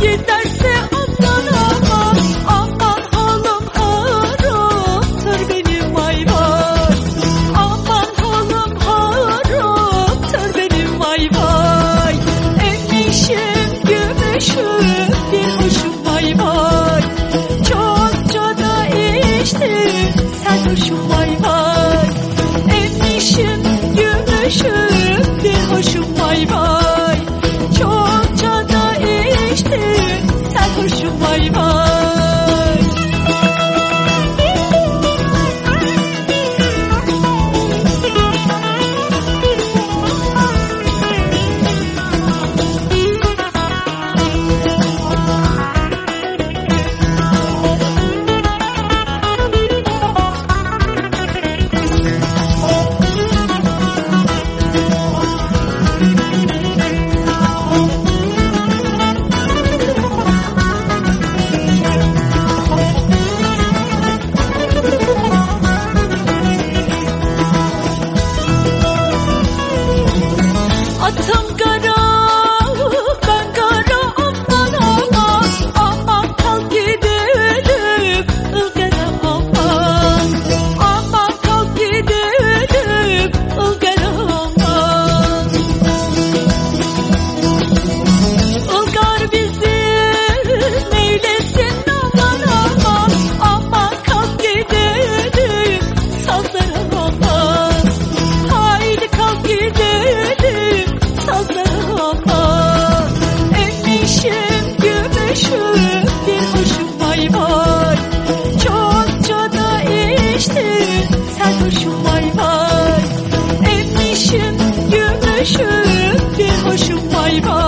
giderse aman aman aman halam haramdır benim ayvar aman halam haramdır benim ayvar enişim gümüşüm bir hoşum ayvar çokça da içtim sen hoşum ayvar enişim gümüşüm Soy otto hoşum vay vay. Emişim gümüşüm bir hoşum vay vay.